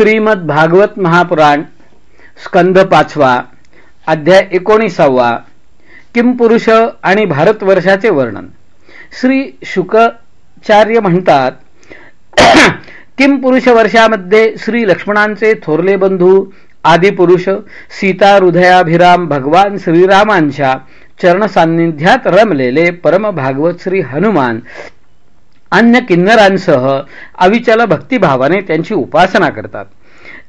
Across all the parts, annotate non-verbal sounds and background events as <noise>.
श्रीमद भागवत महापुराण स्कंद पाचवा अध्याय एकोणीसावा किमपुरुष आणि भारतवर्षाचे वर्णन. श्री शुकाचार्य म्हणतात <coughs> किमपुरुष वर्षामध्ये श्री लक्ष्मणांचे थोरले बंधू आदिपुरुष सीता हृदयाभिराम भगवान श्रीरामांच्या चरण सान्निध्यात रमलेले परम भागवत श्री हनुमान अन्य किन्नरांसह अविचल भक्तिभावाने त्यांची उपासना करतात.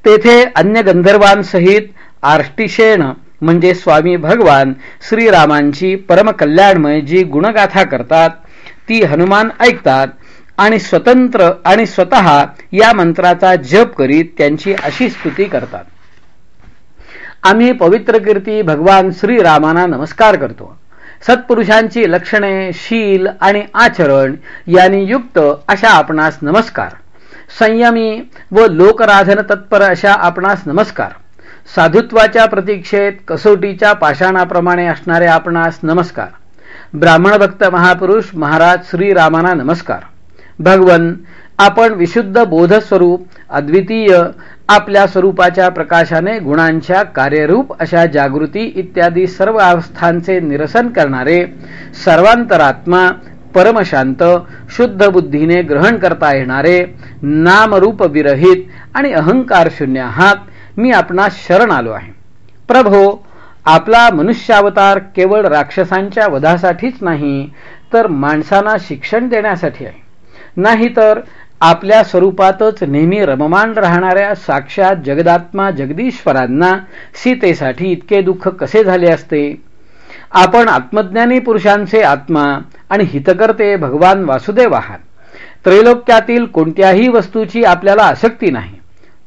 तेथे अन्य गंधर्वांसहित आर्टिशेण म्हणजे स्वामी भगवान श्रीरामांची परमकल्याणमय जी गुणगाथा करतात ती हनुमान ऐकतात आणि स्वतंत्र आणि स्वतः या मंत्राचा जप करीत त्यांची अशी स्तुती करतात. आम्ही पवित्र कीर्ती भगवान श्रीरामांना नमस्कार करतो. सत्पुरुषांची लक्षणे शील आणि आचरण यांनी युक्त अशा आपणास नमस्कार. संयमी व लोकराधन तत्पर अशा आपणास नमस्कार. साधुत्वाच्या प्रतीक्षेत कसोटीच्या पाषाणाप्रमाणे असणारे आपणास नमस्कार. ब्राह्मण भक्त महापुरुष महाराज श्रीरामाना नमस्कार. भगवन आपण विशुद्ध बोधस्वरूप अद्वितीय आपल्या स्वरूपाच्या प्रकाशाने गुणांच्या कार्यरूप अशा जागृती इत्यादी सर्व अवस्थांचे निरसन करणारे सर्वांतरात्मा परमशांत शुद्ध बुद्धीने ग्रहण करता येणारे नामरूप विरहित आणि अहंकार शून्य आहात मी आपणास शरण आलो आहे. प्रभो आपला मनुष्यावतार केवळ राक्षसांच्या वधासाठीच नाही तर माणसांना शिक्षण देण्यासाठी आहे. नाहीतर आपल्या स्वरूपातच नेहमी रममान राहणाऱ्या साक्षात जगदात्मा जगदीश्वरांना सीतेसाठी इतके दुःख कसे झाले असते? आपण आत्मज्ञानी पुरुषांचे आत्मा आणि हितकर्ते भगवान वासुदेव आहात. त्रैलोक्यातील कोणत्याही वस्तूची आपल्याला आसक्ती नाही.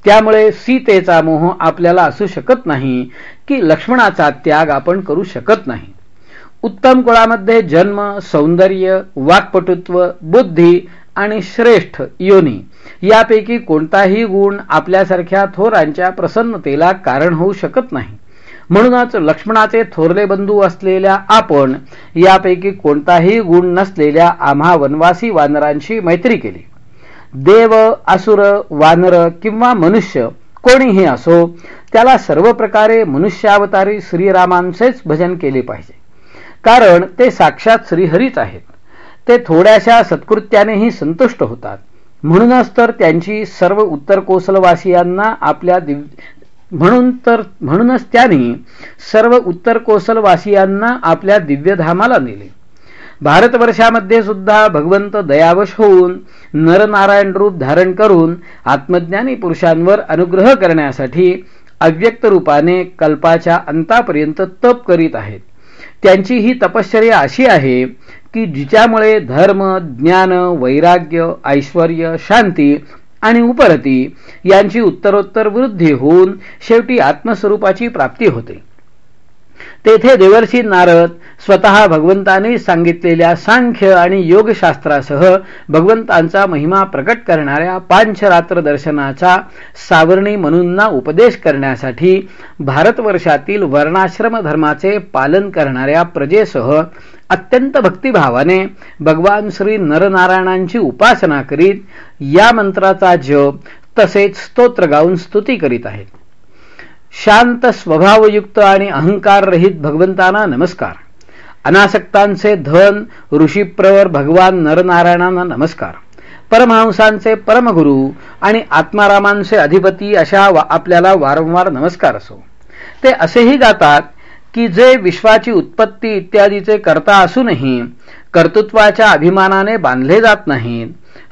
त्यामुळे सीतेचा मोह आपल्याला असू शकत नाही की लक्ष्मणाचा त्याग आपण करू शकत नाही. उत्तम कुळामध्ये जन्म सौंदर्य वाक्पटुत्व बुद्धी आणि श्रेष्ठ योनी यापैकी कोणताही गुण आपल्यासारख्या थोरांच्या प्रसन्नतेला कारण होऊ शकत नाही. म्हणूनच लक्ष्मणाचे थोरले बंधू असलेल्या आपण यापैकी कोणताही गुण नसलेल्या आम्हा वनवासी वानरांशी मैत्री केली. देव असुर वानर किंवा मनुष्य कोणीही असो त्याला सर्व प्रकारे मनुष्यावतारी श्रीरामांचेच भजन केले पाहिजे. कारण ते साक्षात श्रीहरीच आहेत. ते थोड्याशा सत्कृत्यानेही संतुष्ट होतात. म्हणूनच तर त्यांची सर्व उत्तर कोसलवासियांना आपल्या म्हणून तर म्हणूनच त्यांनी सर्व उत्तर कोसलवासियांना आपल्या दिव्यधामाला नेले. भारतवर्षामध्ये सुद्धा भगवंत दयावश होऊन नरनारायण रूप धारण करून आत्मज्ञानी पुरुषांवर अनुग्रह करण्यासाठी अव्यक्त रूपाने कल्पाच्या अंतापर्यंत तप करीत आहेत. त्यांची ही तपश्चर्या अशी आहे की जिच्यामुळे धर्म ज्ञान वैराग्य ऐश्वर शांती आणि उपरती यांची उत्तरोत्तर वृद्धी होऊन शेवटी आत्मस्वरूपाची प्राप्ती होते. तेथे देवर्षी नारद स्वतः भगवंताने सांगितलेल्या सांख्य आणि योगशास्त्रासह भगवंतांचा महिमा प्रकट करणाऱ्या पांचरात्र दर्शनाचा सावरणी म्हणूंना उपदेश करण्यासाठी भारतवर्षातील वर्णाश्रम धर्माचे पालन करणाऱ्या प्रजेसह अत्यंत भक्तिभावाने भगवान श्री नरनारायणांची उपासना करीत या मंत्राचा जप तसेच स्तोत्र गाऊन स्तुती करीत आहेत. शांत स्वभावयुक्त आणि अहंकाररहित भगवंतांना नमस्कार. अनासक्तांचे धन ऋषीप्रवर भगवान नरनारायणांना नमस्कार. परमहंसांचे परमगुरु आणि आत्मारामांचे अधिपती अशा आपल्याला वारंवार नमस्कार असो. ते असेही गातात की जे विश्वाची उत्पत्ती इत्यादीचे करता असूनही कर्तृत्वाच्या अभिमानाने बांधले जात नाहीत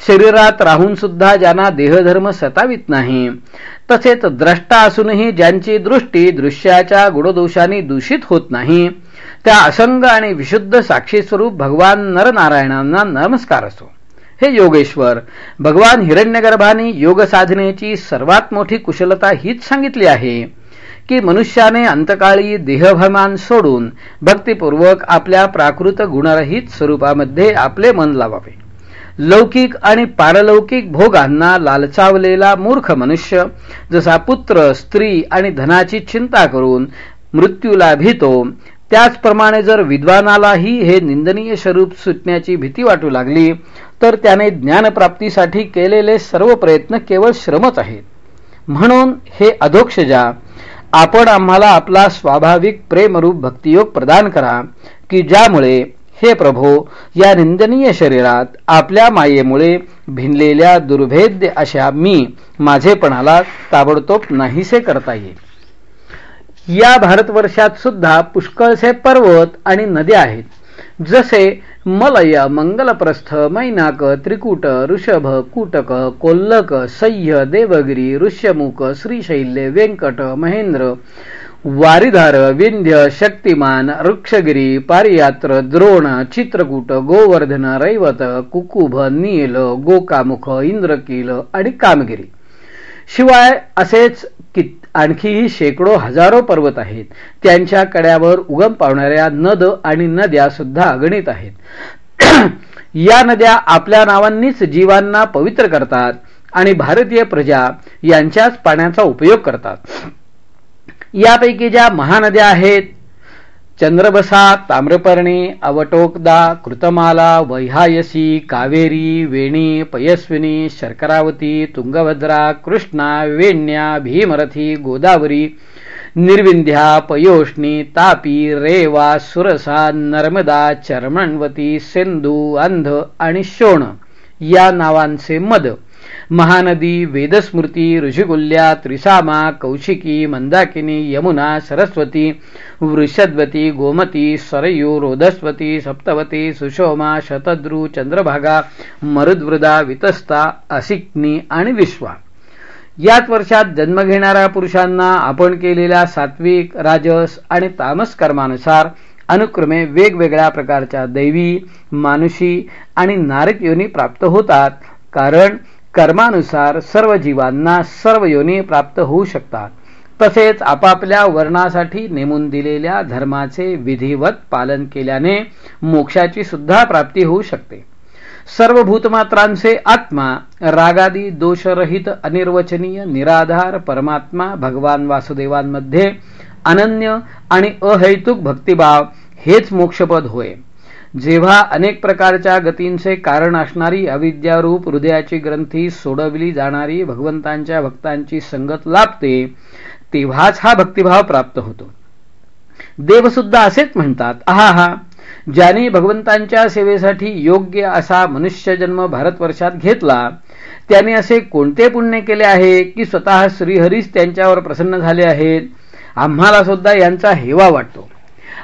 शरीरात राहून सुद्धा ज्यांना देहधर्म सतावित नाही तसेच द्रष्टा असूनही ज्यांची दृष्टी दृश्याच्या गुणदोषांनी दूषित होत नाही त्या असंग आणि विशुद्ध साक्षी स्वरूप भगवान नरनारायणांना नमस्कार असो. हे योगेश्वर भगवान हिरण्यगर्भाने योग साधनेची सर्वात मोठी कुशलता हीच सांगितली आहे की मनुष्याने अंतकाळी देहभमान सोडून भक्तिपूर्वक आपल्या प्राकृत गुणरहित स्वरूपामध्ये आपले मन लावावे. लौकिक आणि पारलौकिक भोगांना लालचावलेला मूर्ख मनुष्य जसा पुत्र स्त्री आणि धनाची चिंता करून मृत्यूला भीतो त्याचप्रमाणे जर विद्वानालाही हे निंदनीय स्वरूप सुटण्याची भीती वाटू लागली तर त्याने ज्ञानप्राप्तीसाठी केलेले सर्व प्रयत्न केवळ श्रमच आहेत. म्हणून हे अधोक्षजा आपण आम्हाला आपला स्वाभाविक प्रेमरूप भक्तियोग प्रदान करा की ज्यामुळे हे प्रभो या निंदनीय शरीरात आपल्या मायेमुळे भिनलेल्या दुर्भेद्य अशा मी माझेपणाला ताबडतोब नाहीसे करता येईल. या भारतवर्षात सुद्धा पुष्कळसे पर्वत आणि नद्या आहेत. जसे मलय मंगलप्रस्थ मैनाक त्रिकूट ऋषभ कुटक कोल्लक सह्य देवगिरी ऋष्यमुख श्रीशैल्य व्यंकट महेंद्र वारिधार विंध्य शक्तिमान वृक्षगिरी पारियात्र द्रोण चित्रकूट गोवर्धन रैवत कुकुभ नील गोकामुख इंद्रकील आणि कामगिरी. शिवाय असेच आणखीही शेकडो हजारो पर्वत आहेत. त्यांच्या कड्यावर उगम पावणाऱ्या नद आणि नद्या सुद्धा अगणित आहेत. <clears throat> या नद्या आपल्या नावांनीच जीवांना पवित्र करतात आणि भारतीय प्रजा यांच्याच पाण्याचा उपयोग करतात. यापैकी ज्या महानद्या आहेत चंद्रबसा ताम्रपर्णी अवटोकदा कृतमाला वैहायसी कावेरी वेणी पयस्विनी शर्करावती तुंगभद्रा कृष्णा वेण्या भीमरथी गोदावरी निर्विंध्या पयोष्णी तापी रेवा सुरसा नर्मदा चर्मणवती सिंधू अंध आणि शोण या नावांचे मद. महानदी वेदस्मृती ऋषिकुल्या त्रिसामा कौशिकी मंदाकिनी यमुना सरस्वती वृषद्वती गोमती सरयू रोधस्वती सप्तवती सुशोमा शतद्रू चंद्रभागा मरुद्वृदा वितस्ता असिक्नी आणि विश्वा. याच वर्षात जन्म घेणाऱ्या पुरुषांना आपण केलेल्या सात्विक राजस आणि तामस कर्मानुसार अनुक्रमे वेगवेगळ्या प्रकारच्या दैवी मानुषी आणि नारक योनी प्राप्त होतात. कारण कर्मानुसार सर्व जीवांना सर्व योनी प्राप्त होऊ शकतात. तसेच आपापल्या वर्णासाठी नेमून दिलेल्या धर्माचे विधिवत पालन केल्याने मोक्षाची सुद्धा प्राप्ती होऊ शकते. सर्व भूतमात्रांचे आत्मा रागादी दोषरहित अनिर्वचनीय निराधार परमात्मा भगवान वासुदेवांमध्ये अनन्य आणि अहैतुक भक्तिभाव हेच मोक्षपद होय. जेव्हा अनेक प्रकारच्या गतींचे कारण असणारी अविद्यारूप हृदयाची ग्रंथी सोडविली जाणारी भगवंतांच्या भक्तांची संगत लाभते तेव्हाच हा भक्तिभाव प्राप्त होतो. देवसुद्धा असेच म्हणतात आहा हा ज्याने भगवंतांच्या सेवेसाठी योग्य असा मनुष्य जन्म भारतवर्षात घेतला त्याने असे कोणते पुण्य केले आहे की स्वतः श्रीहरीच त्यांच्यावर प्रसन्न झाले आहेत? आम्हाला सुद्धा यांचा हेवा वाटतो.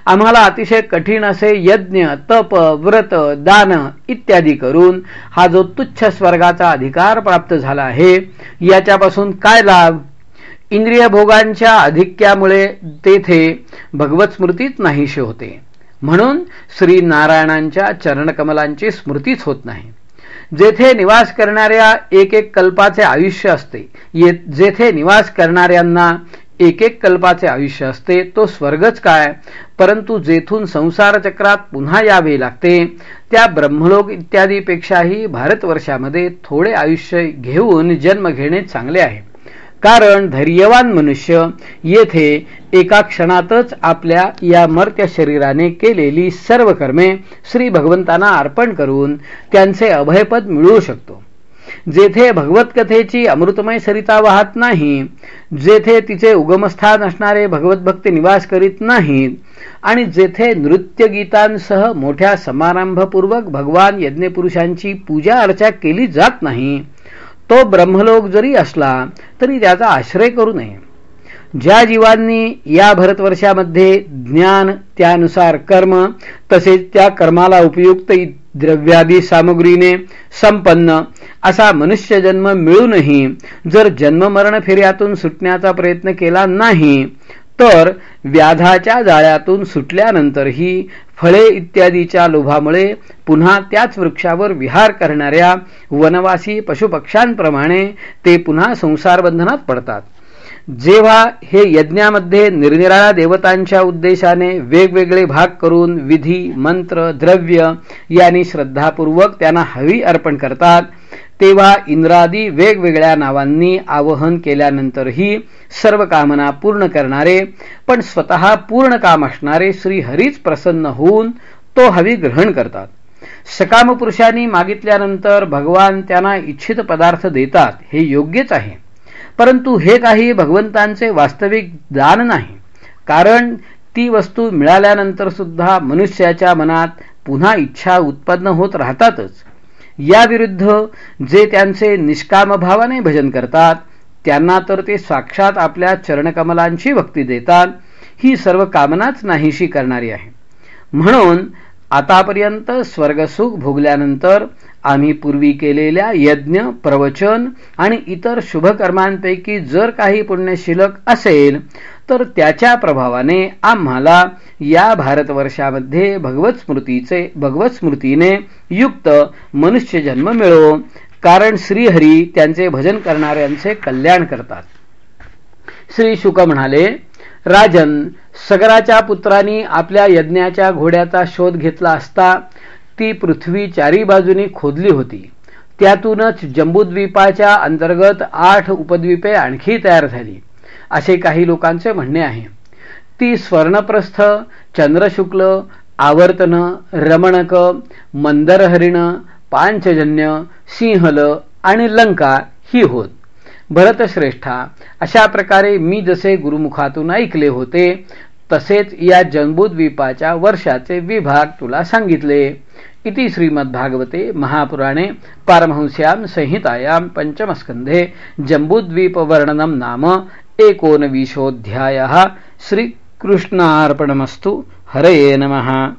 आम्हाला अतिशय कठीण असे यज्ञ तप व्रत दान इत्यादी करून हा जो तुच्छ स्वर्गाचा अधिकार प्राप्त झाला आहे याच्यापासून काय लाभ? इंद्रिय भोगांच्या अधिक्यामुळे तेथे भगवत स्मृतीच नाहीशी होते. म्हणून श्री नारायणांच्या चरणकमलांची स्मृतीच होत नाही. जेथे निवास करणाऱ्या एक एक कल्पाचे आयुष्य असते जेथे निवास करणाऱ्यांना एक एक कल्पाचे आयुष्य असते तो स्वर्गच काय? परंतु जेथून संसार चक्रात पुन्हा यावे लागते त्या ब्रह्मलोक इत्यादीपेक्षाही भारतवर्षामध्ये थोडे आयुष्य घेऊन जन्म घेणे चांगले आहे. कारण धैर्यवान मनुष्य येथे एका क्षणातच आपल्या या मर्त्य शरीराने केलेली सर्व कर्मे श्री भगवंतांना अर्पण करून त्यांचे अभयपद मिळवू शकतो. जेथे भगवतकथेची अमृतमय सरिता वाहत नाही जेथे तिचे उगमस्थान असणारे भगवत भक्ती निवास करीत नाहीत आणि जेथे नृत्य गीतांसह मोठ्या समारंभपूर्वक भगवान यज्ञपुरुषांची पूजा अर्चा केली जात नाही तो ब्रह्मलोक जरी असला तरी त्याचा आश्रय करू नये. ज्या जीवांनी या भरतवर्षामध्ये ज्ञान त्यानुसार कर्म तसेच त्या कर्माला उपयुक्त द्रव्यादी सामग्रीने संपन्न असा मनुष्य जन्म मिळूनही जर जन्ममरण फेऱ्यातून सुटण्याचा प्रयत्न केला नाही तर व्याधाच्या जाळ्यातून सुटल्यानंतरही फळे इत्यादीच्या लोभामुळे पुन्हा त्याच वृक्षावर विहार करणाऱ्या वनवासी पशुपक्ष्यांप्रमाणे ते पुन्हा संसारबंधनात पडतात. जेव्हा हे यज्ञामध्ये निरनिराळ्या देवतांच्या उद्देशाने वेगवेगळे भाग करून विधी मंत्र द्रव्य यांनी श्रद्धापूर्वक त्यांना हवी अर्पण करतात तेव्हा इंद्रादी वेगवेगळ्या नावांनी आवाहन केल्यानंतरही सर्व कामना पूर्ण करणारे पण स्वतः पूर्ण काम असणारे श्रीहरीच प्रसन्न होऊन तो हवी ग्रहण करतात. सकाम पुरुषांनी मागितल्यानंतर भगवान त्यांना इच्छित पदार्थ देतात हे योग्यच आहे. परंतु हे काही भगवंतांचे वास्तविक दान नाही. कारण ती वस्तू मिळाल्यानंतर सुद्धा मनुष्याच्या मनात पुन्हा इच्छा उत्पन्न होत राहतातच. याविरुद्ध जे त्यांचे निष्काम भावाने भजन करतात त्यांना तर ते साक्षात आपल्या चरणकमलांची भक्ती देतात ही सर्व कामनाच नाहीशी करणारी आहे. म्हणून आतापर्यंत स्वर्गसुख भोगल्यानंतर आम्ही पूर्वी केलेल्या यज्ञ प्रवचन आणि इतर शुभकर्मांपैकी जर काही पुण्यशिलक असेल तर त्याच्या प्रभावाने आम्हाला या भारतवर्षामध्ये भगवत स्मृतीचे भगवत स्मृतीने युक्त मनुष्यजन्म मिळो कारण श्रीहरी त्यांचे भजन करणाऱ्यांचे कल्याण करतात. श्री शुक म्हणाले राजन सगराच्या पुत्रांनी आपल्या यज्ञाच्या घोड्याचा शोध घेतला असता ती पृथ्वी चारी बाजूनी खोदली होती. त्यातूनच जंबूद्वीपाच्या अंतर्गत आठ उपद्वीपे आणखी तयार झाली. असे काही लोकांचे म्हणणे आहे. ती स्वर्णप्रस्थ चंद्रशुक्ल आवर्तन रमणक मंदरहरिण पांचजन्य सिंहल आणि लंका ही होत. भरतश्रेष्ठा अशा प्रकारे मी जसे गुरुमुखातून ऐकले होते तसेच या जंबूद्वीपाच्या वर्षाचे विभाग तुला सांगितले. इति श्रीमद्भागवते महापुराणे पारमहंस्यां संहितायां पञ्चमस्कन्धे जम्बूद्वीपवर्णनं नाम एकोनविंशोऽध्यायः। श्रीकृष्णार्पणमस्तु। हरये नमः।